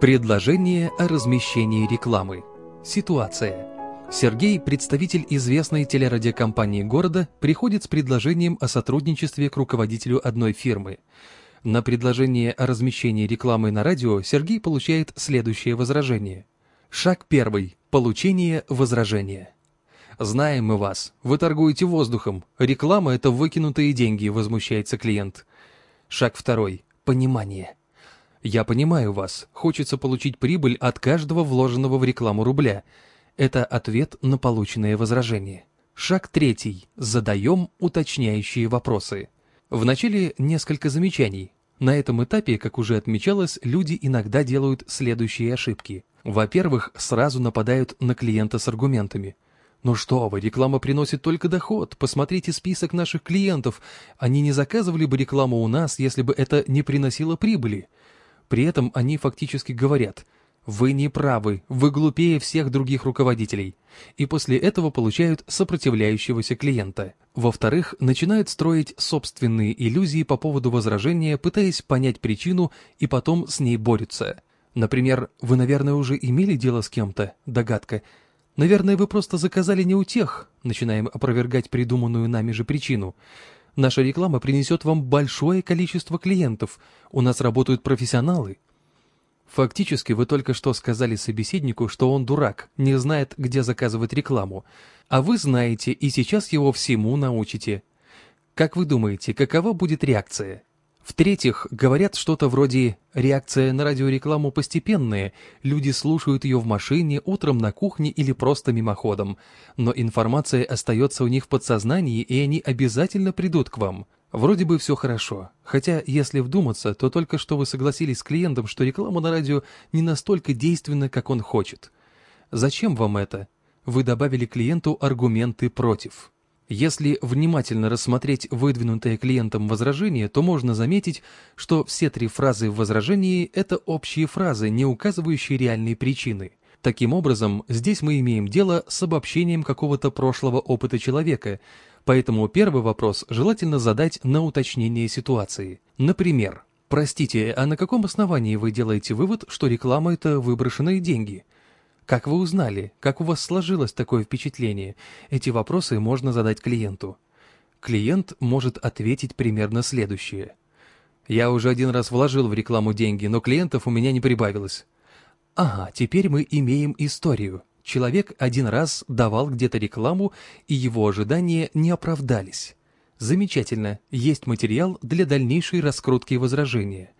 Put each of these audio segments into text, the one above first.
Предложение о размещении рекламы. Ситуация. Сергей, представитель известной телерадиокомпании города, приходит с предложением о сотрудничестве к руководителю одной фирмы. На предложение о размещении рекламы на радио Сергей получает следующее возражение. Шаг первый. Получение возражения. «Знаем мы вас. Вы торгуете воздухом. Реклама – это выкинутые деньги», – возмущается клиент. Шаг второй. Понимание. Я понимаю вас. Хочется получить прибыль от каждого вложенного в рекламу рубля. Это ответ на полученное возражение. Шаг третий. Задаем уточняющие вопросы. Вначале несколько замечаний. На этом этапе, как уже отмечалось, люди иногда делают следующие ошибки. Во-первых, сразу нападают на клиента с аргументами. «Ну что вы, реклама приносит только доход. Посмотрите список наших клиентов. Они не заказывали бы рекламу у нас, если бы это не приносило прибыли. При этом они фактически говорят «Вы не правы, вы глупее всех других руководителей» и после этого получают сопротивляющегося клиента. Во-вторых, начинают строить собственные иллюзии по поводу возражения, пытаясь понять причину и потом с ней борются. Например, вы, наверное, уже имели дело с кем-то, догадка. Наверное, вы просто заказали не у тех, начинаем опровергать придуманную нами же причину. Наша реклама принесет вам большое количество клиентов. У нас работают профессионалы. Фактически вы только что сказали собеседнику, что он дурак, не знает, где заказывать рекламу. А вы знаете и сейчас его всему научите. Как вы думаете, какова будет реакция? В-третьих, говорят что-то вроде «реакция на радиорекламу постепенная», люди слушают ее в машине, утром на кухне или просто мимоходом, но информация остается у них в подсознании, и они обязательно придут к вам. Вроде бы все хорошо, хотя, если вдуматься, то только что вы согласились с клиентом, что реклама на радио не настолько действенна, как он хочет. Зачем вам это? Вы добавили клиенту аргументы против. Если внимательно рассмотреть выдвинутое клиентом возражение, то можно заметить, что все три фразы в возражении – это общие фразы, не указывающие реальные причины. Таким образом, здесь мы имеем дело с обобщением какого-то прошлого опыта человека, поэтому первый вопрос желательно задать на уточнение ситуации. Например, «Простите, а на каком основании вы делаете вывод, что реклама – это выброшенные деньги?» Как вы узнали? Как у вас сложилось такое впечатление? Эти вопросы можно задать клиенту. Клиент может ответить примерно следующее. Я уже один раз вложил в рекламу деньги, но клиентов у меня не прибавилось. Ага, теперь мы имеем историю. Человек один раз давал где-то рекламу, и его ожидания не оправдались. Замечательно, есть материал для дальнейшей раскрутки возражения.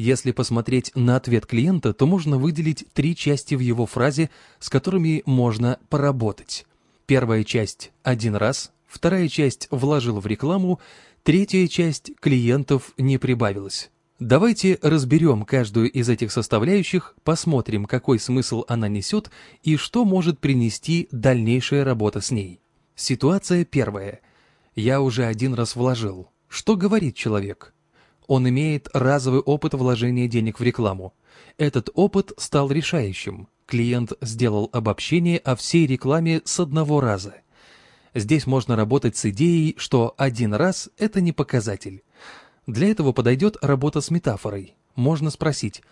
Если посмотреть на ответ клиента, то можно выделить три части в его фразе, с которыми можно поработать. Первая часть – один раз, вторая часть – вложил в рекламу, третья часть – клиентов не прибавилось. Давайте разберем каждую из этих составляющих, посмотрим, какой смысл она несет и что может принести дальнейшая работа с ней. Ситуация первая. Я уже один раз вложил. Что говорит человек? Он имеет разовый опыт вложения денег в рекламу. Этот опыт стал решающим. Клиент сделал обобщение о всей рекламе с одного раза. Здесь можно работать с идеей, что один раз – это не показатель. Для этого подойдет работа с метафорой. Можно спросить,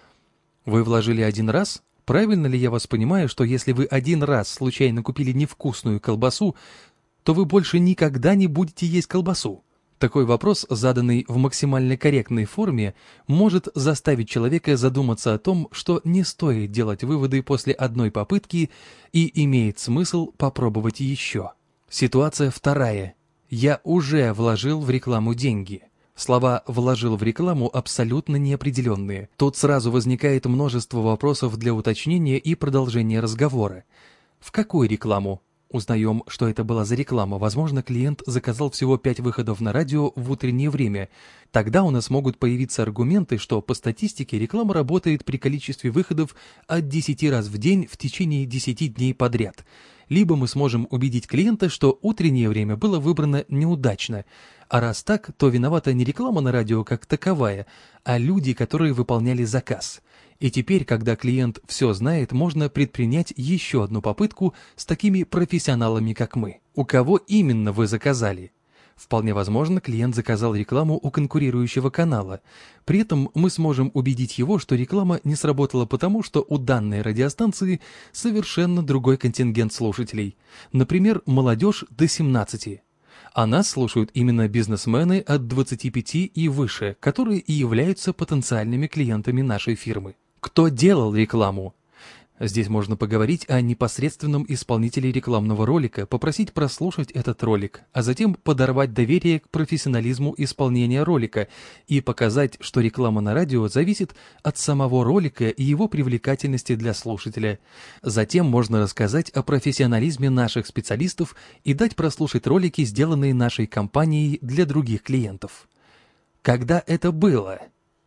вы вложили один раз? Правильно ли я вас понимаю, что если вы один раз случайно купили невкусную колбасу, то вы больше никогда не будете есть колбасу? Такой вопрос, заданный в максимально корректной форме, может заставить человека задуматься о том, что не стоит делать выводы после одной попытки и имеет смысл попробовать еще. Ситуация вторая. Я уже вложил в рекламу деньги. Слова «вложил в рекламу» абсолютно неопределенные. Тут сразу возникает множество вопросов для уточнения и продолжения разговора. В какую рекламу? Узнаем, что это была за реклама. Возможно, клиент заказал всего 5 выходов на радио в утреннее время. Тогда у нас могут появиться аргументы, что по статистике реклама работает при количестве выходов от 10 раз в день в течение 10 дней подряд. Либо мы сможем убедить клиента, что утреннее время было выбрано неудачно. А раз так, то виновата не реклама на радио как таковая, а люди, которые выполняли заказ. И теперь, когда клиент все знает, можно предпринять еще одну попытку с такими профессионалами, как мы. У кого именно вы заказали? Вполне возможно, клиент заказал рекламу у конкурирующего канала. При этом мы сможем убедить его, что реклама не сработала потому, что у данной радиостанции совершенно другой контингент слушателей. Например, молодежь до 17. А нас слушают именно бизнесмены от 25 и выше, которые и являются потенциальными клиентами нашей фирмы. Кто делал рекламу? Здесь можно поговорить о непосредственном исполнителе рекламного ролика, попросить прослушать этот ролик, а затем подорвать доверие к профессионализму исполнения ролика и показать, что реклама на радио зависит от самого ролика и его привлекательности для слушателя. Затем можно рассказать о профессионализме наших специалистов и дать прослушать ролики, сделанные нашей компанией для других клиентов. Когда это было?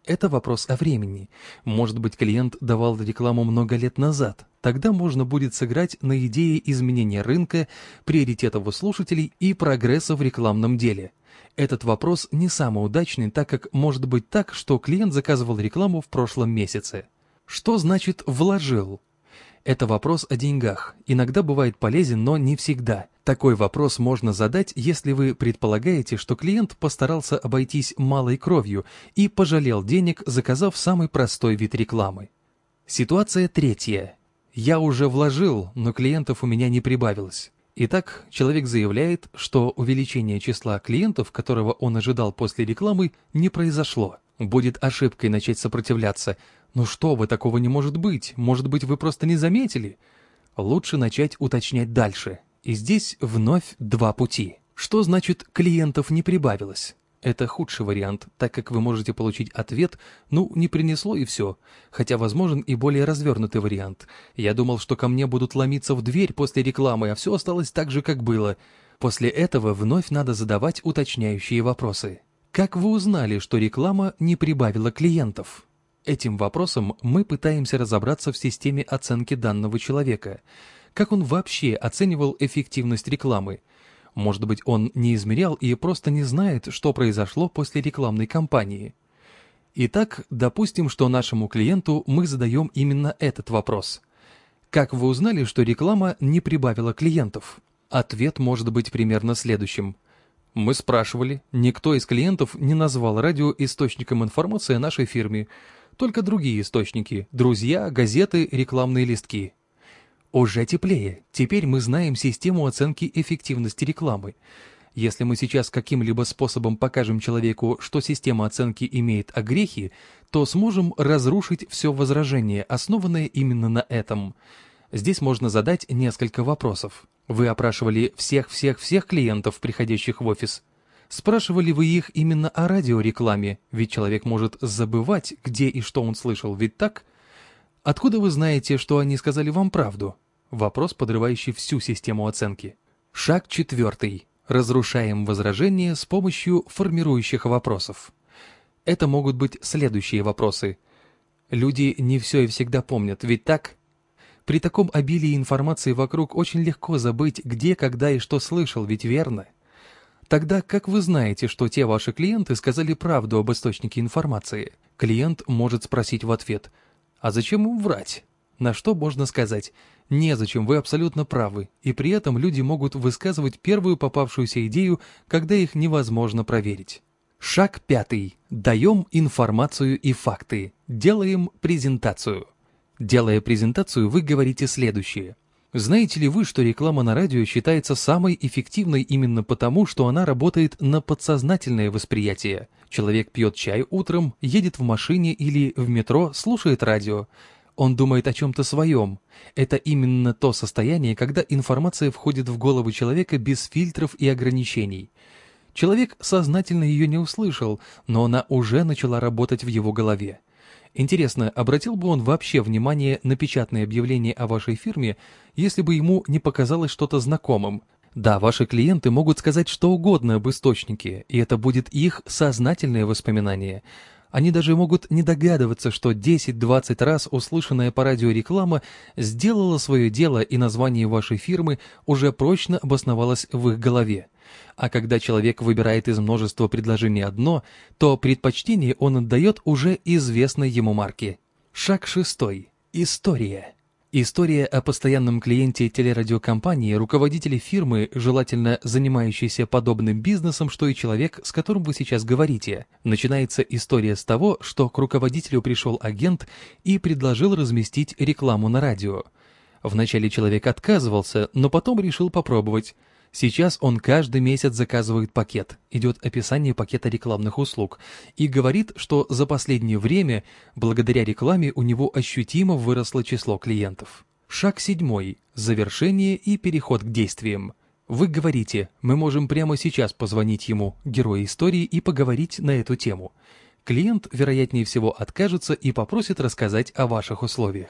Это вопрос о времени. Может быть, клиент давал рекламу много лет назад. Тогда можно будет сыграть на идее изменения рынка, приоритетов у слушателей и прогресса в рекламном деле. Этот вопрос не самый удачный, так как может быть так, что клиент заказывал рекламу в прошлом месяце. Что значит «вложил»? Это вопрос о деньгах. Иногда бывает полезен, но не всегда. Такой вопрос можно задать, если вы предполагаете, что клиент постарался обойтись малой кровью и пожалел денег, заказав самый простой вид рекламы. Ситуация третья. Я уже вложил, но клиентов у меня не прибавилось. Итак, человек заявляет, что увеличение числа клиентов, которого он ожидал после рекламы, не произошло. Будет ошибкой начать сопротивляться. «Ну что вы, такого не может быть. Может быть, вы просто не заметили?» Лучше начать уточнять дальше. И здесь вновь два пути. Что значит «клиентов не прибавилось»? Это худший вариант, так как вы можете получить ответ «ну, не принесло и все», хотя возможен и более развернутый вариант. Я думал, что ко мне будут ломиться в дверь после рекламы, а все осталось так же, как было. После этого вновь надо задавать уточняющие вопросы. Как вы узнали, что реклама не прибавила клиентов? Этим вопросом мы пытаемся разобраться в системе оценки данного человека. Как он вообще оценивал эффективность рекламы? Может быть, он не измерял и просто не знает, что произошло после рекламной кампании. Итак, допустим, что нашему клиенту мы задаем именно этот вопрос. Как вы узнали, что реклама не прибавила клиентов? Ответ может быть примерно следующим – мы спрашивали, никто из клиентов не назвал радио источником информации о нашей фирме, только другие источники – друзья, газеты, рекламные листки. Уже теплее. Теперь мы знаем систему оценки эффективности рекламы. Если мы сейчас каким-либо способом покажем человеку, что система оценки имеет огрехи, то сможем разрушить все возражение, основанное именно на этом. Здесь можно задать несколько вопросов. Вы опрашивали всех-всех-всех клиентов, приходящих в офис? Спрашивали вы их именно о радиорекламе, ведь человек может забывать, где и что он слышал, ведь так? Откуда вы знаете, что они сказали вам правду? Вопрос, подрывающий всю систему оценки. Шаг четвертый. Разрушаем возражения с помощью формирующих вопросов. Это могут быть следующие вопросы. Люди не все и всегда помнят, ведь так? При таком обилии информации вокруг очень легко забыть, где, когда и что слышал, ведь верно? Тогда как вы знаете, что те ваши клиенты сказали правду об источнике информации? Клиент может спросить в ответ, а зачем им врать? На что можно сказать, незачем, вы абсолютно правы, и при этом люди могут высказывать первую попавшуюся идею, когда их невозможно проверить. Шаг пятый. Даем информацию и факты. Делаем презентацию. Делая презентацию, вы говорите следующее. Знаете ли вы, что реклама на радио считается самой эффективной именно потому, что она работает на подсознательное восприятие? Человек пьет чай утром, едет в машине или в метро, слушает радио. Он думает о чем-то своем. Это именно то состояние, когда информация входит в голову человека без фильтров и ограничений. Человек сознательно ее не услышал, но она уже начала работать в его голове. Интересно, обратил бы он вообще внимание на печатные объявления о вашей фирме, если бы ему не показалось что-то знакомым? Да, ваши клиенты могут сказать что угодно об источнике, и это будет их сознательное воспоминание. Они даже могут не догадываться, что 10-20 раз услышанная по радио реклама сделала свое дело, и название вашей фирмы уже прочно обосновалось в их голове. А когда человек выбирает из множества предложений одно, то предпочтение он отдает уже известной ему марке. Шаг шестой. История. История о постоянном клиенте телерадиокомпании, руководителе фирмы, желательно занимающейся подобным бизнесом, что и человек, с которым вы сейчас говорите. Начинается история с того, что к руководителю пришел агент и предложил разместить рекламу на радио. Вначале человек отказывался, но потом решил попробовать. Сейчас он каждый месяц заказывает пакет, идет описание пакета рекламных услуг, и говорит, что за последнее время, благодаря рекламе, у него ощутимо выросло число клиентов. Шаг седьмой. Завершение и переход к действиям. Вы говорите, мы можем прямо сейчас позвонить ему, герою истории, и поговорить на эту тему. Клиент, вероятнее всего, откажется и попросит рассказать о ваших условиях.